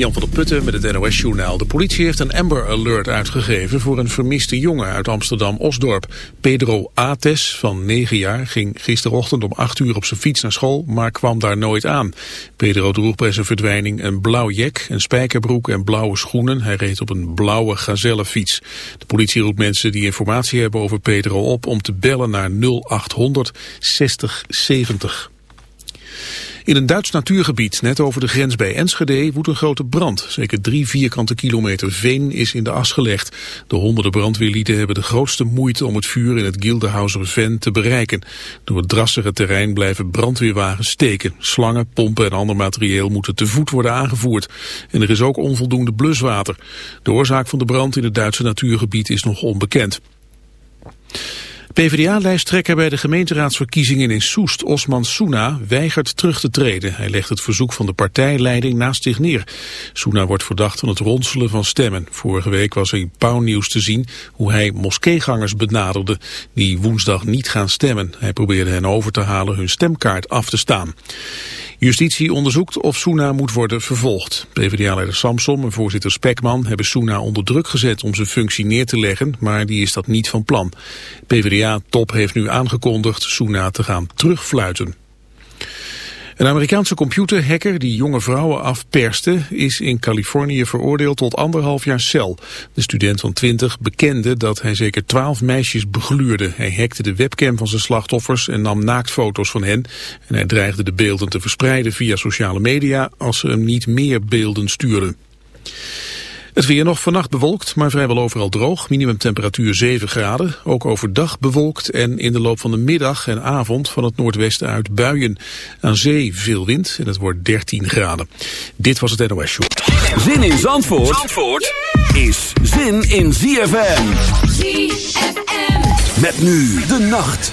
Jan van der Putten met het NOS-journaal. De politie heeft een Amber Alert uitgegeven voor een vermiste jongen uit Amsterdam-Osdorp. Pedro Ates van 9 jaar ging gisterochtend om 8 uur op zijn fiets naar school, maar kwam daar nooit aan. Pedro droeg bij zijn verdwijning een blauw jek, een spijkerbroek en blauwe schoenen. Hij reed op een blauwe gazellenfiets. De politie roept mensen die informatie hebben over Pedro op om te bellen naar 0800 60 70. In een Duits natuurgebied, net over de grens bij Enschede, woedt een grote brand. Zeker drie vierkante kilometer veen is in de as gelegd. De honderden brandweerlieden hebben de grootste moeite om het vuur in het Gildehauser Ven te bereiken. Door het drassige terrein blijven brandweerwagens steken. Slangen, pompen en ander materieel moeten te voet worden aangevoerd. En er is ook onvoldoende bluswater. De oorzaak van de brand in het Duitse natuurgebied is nog onbekend. PvdA-lijsttrekker bij de gemeenteraadsverkiezingen in Soest, Osman Soena, weigert terug te treden. Hij legt het verzoek van de partijleiding naast zich neer. Soena wordt verdacht van het ronselen van stemmen. Vorige week was in Pauw Nieuws te zien hoe hij moskeegangers benaderde die woensdag niet gaan stemmen. Hij probeerde hen over te halen hun stemkaart af te staan. Justitie onderzoekt of Soena moet worden vervolgd. PvdA-leider Samsom en voorzitter Spekman hebben Soena onder druk gezet om zijn functie neer te leggen, maar die is dat niet van plan. PvdA-top heeft nu aangekondigd Soena te gaan terugfluiten. Een Amerikaanse computerhacker die jonge vrouwen afperste is in Californië veroordeeld tot anderhalf jaar cel. De student van 20 bekende dat hij zeker twaalf meisjes begluurde. Hij hackte de webcam van zijn slachtoffers en nam naaktfoto's van hen. En hij dreigde de beelden te verspreiden via sociale media als ze hem niet meer beelden sturen. Het weer nog vannacht bewolkt, maar vrijwel overal droog. Minimumtemperatuur 7 graden. Ook overdag bewolkt en in de loop van de middag en avond van het noordwesten uit buien. Aan zee veel wind en het wordt 13 graden. Dit was het NOS Show. Zin in Zandvoort, Zandvoort is zin in ZFM. ZFM. Met nu de nacht.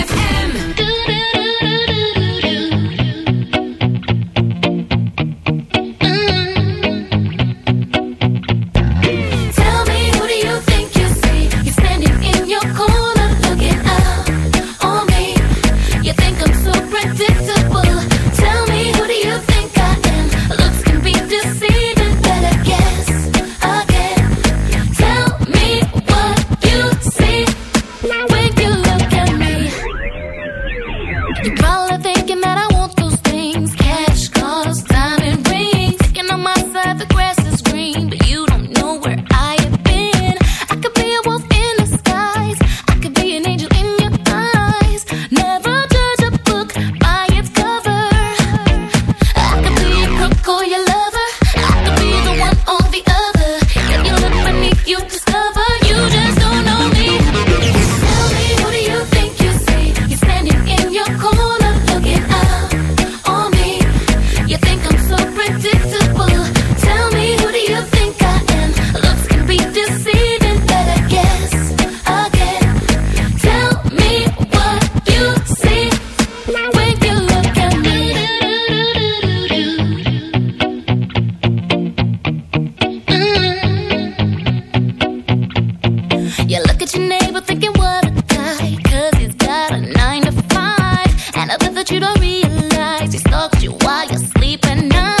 I that you don't realize he stalks you while you're sleeping now.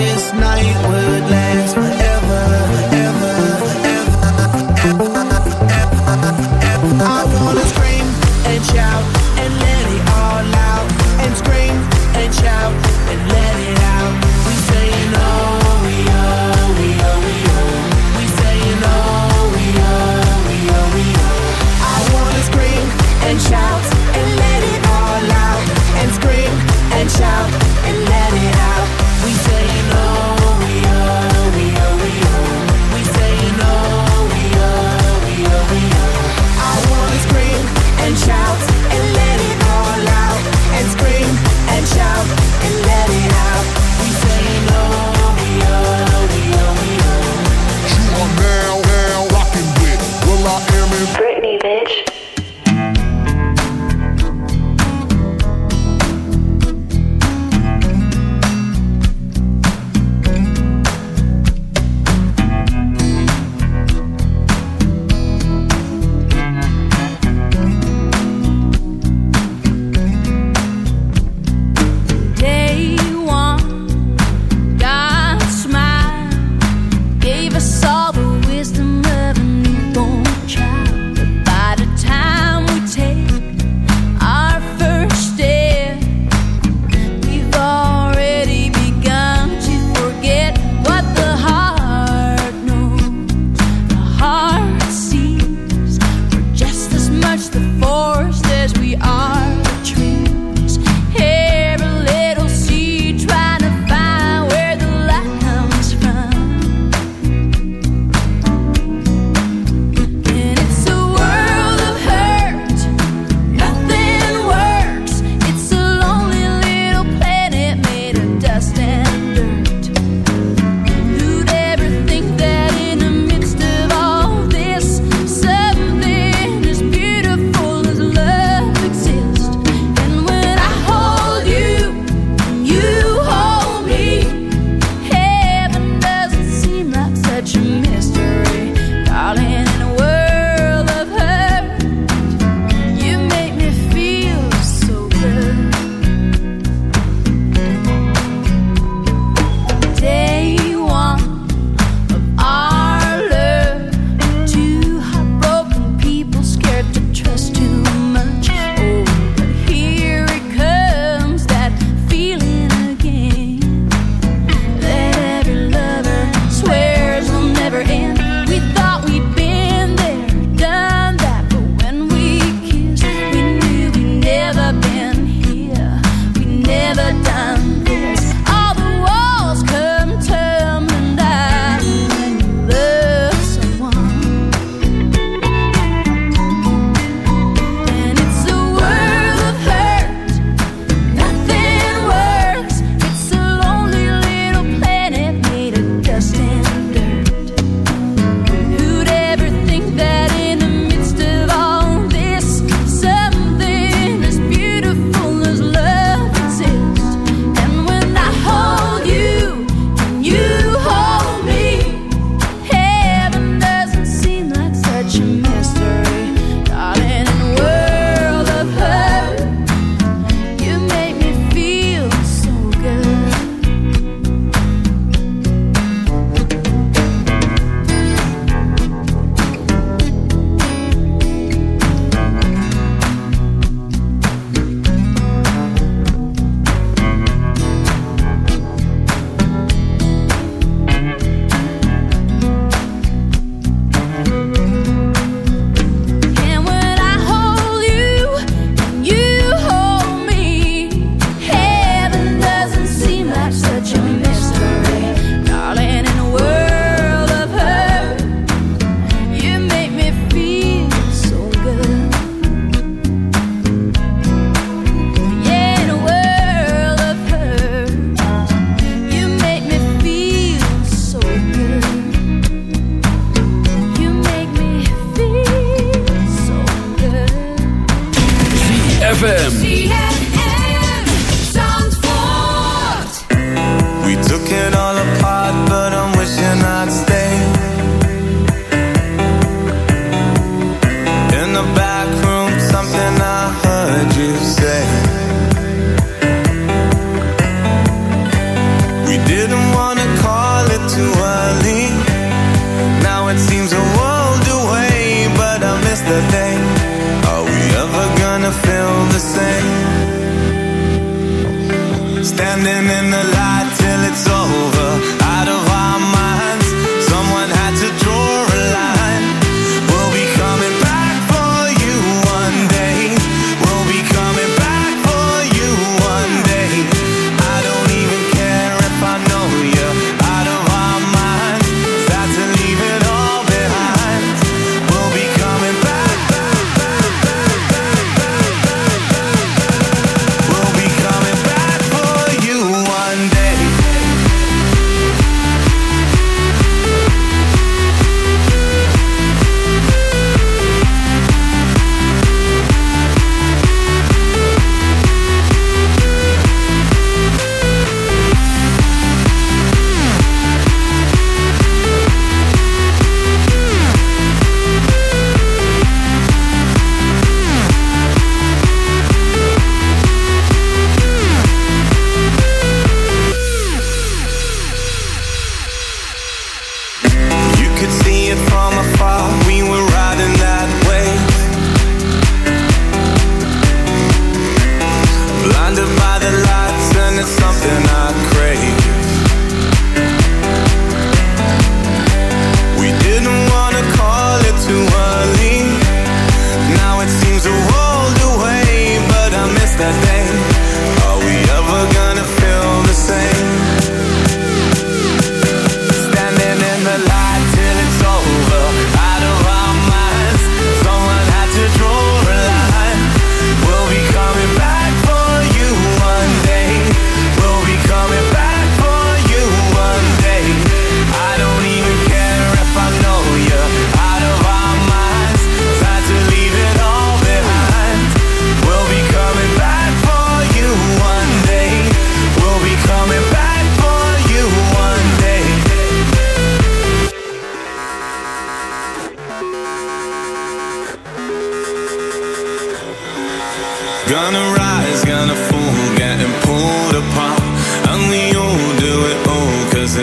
This night would last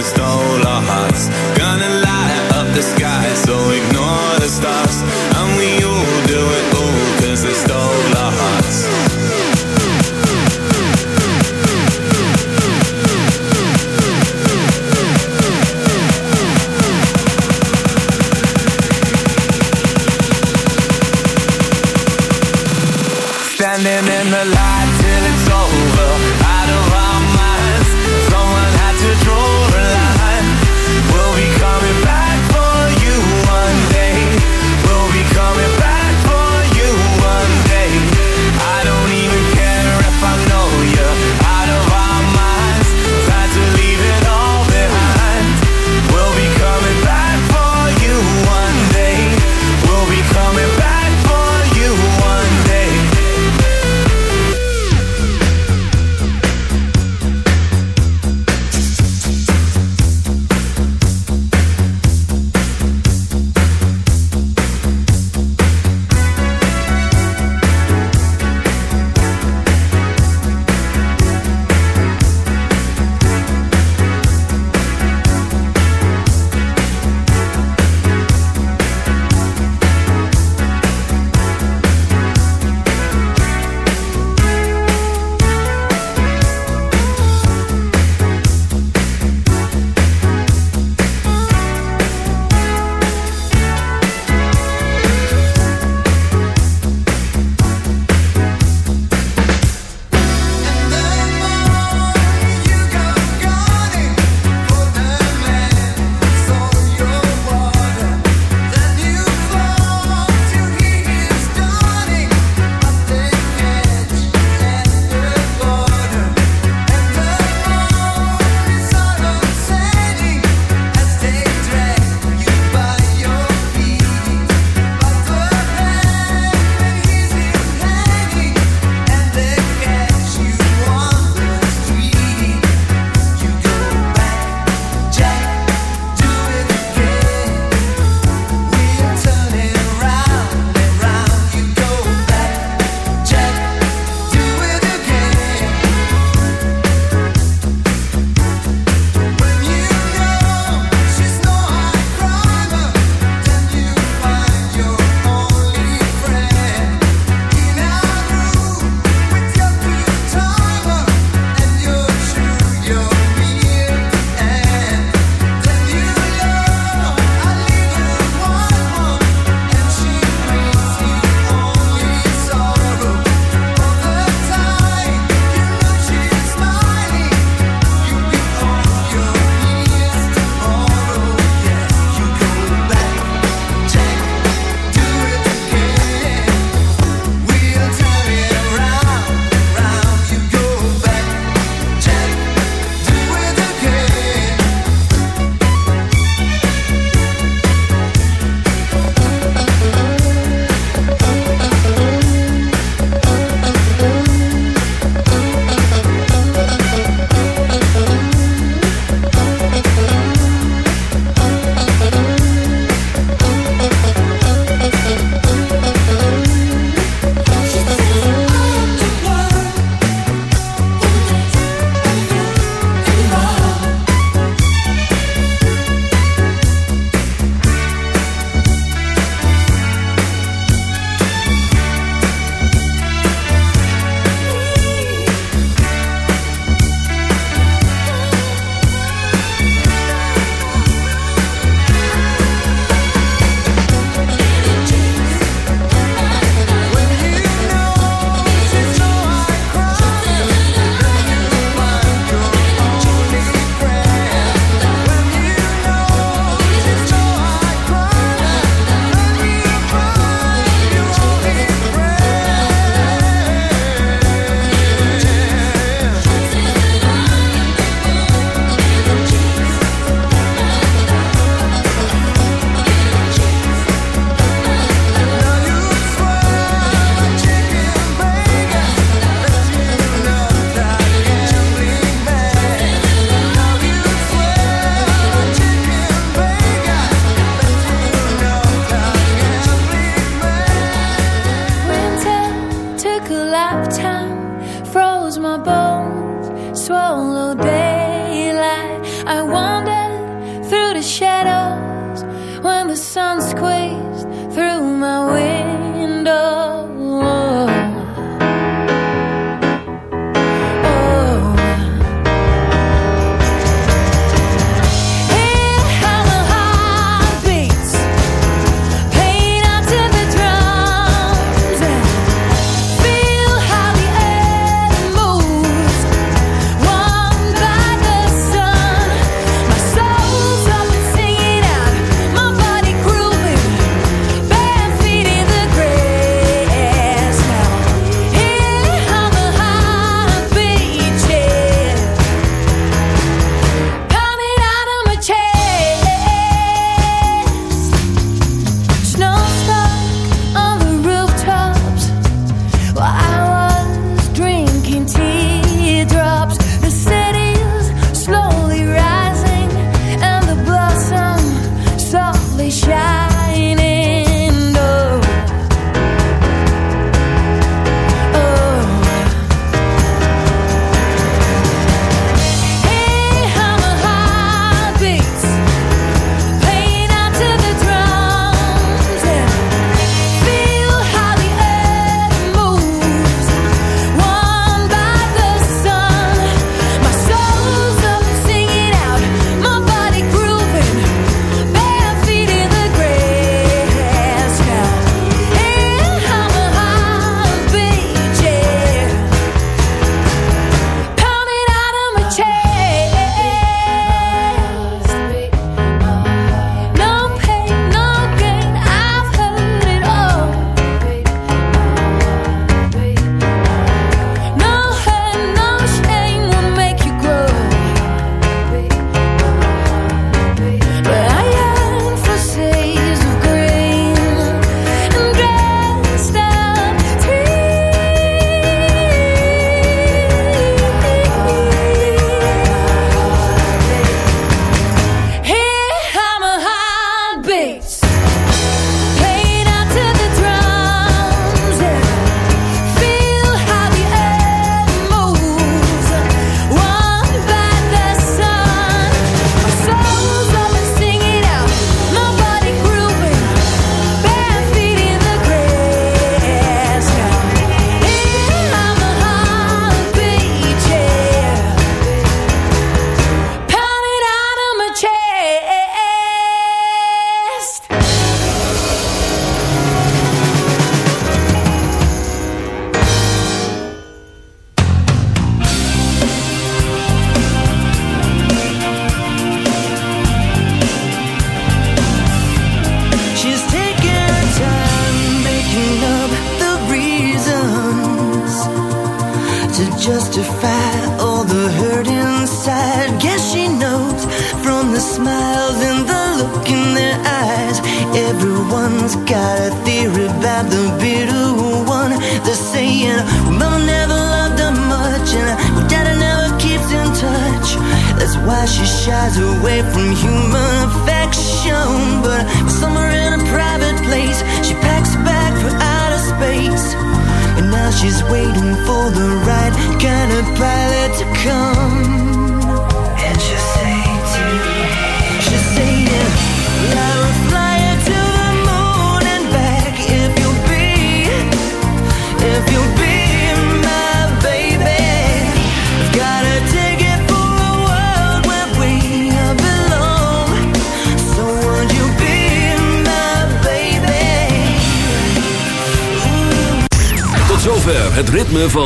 stole our hearts. Gonna light up the sky, so ignore the stars.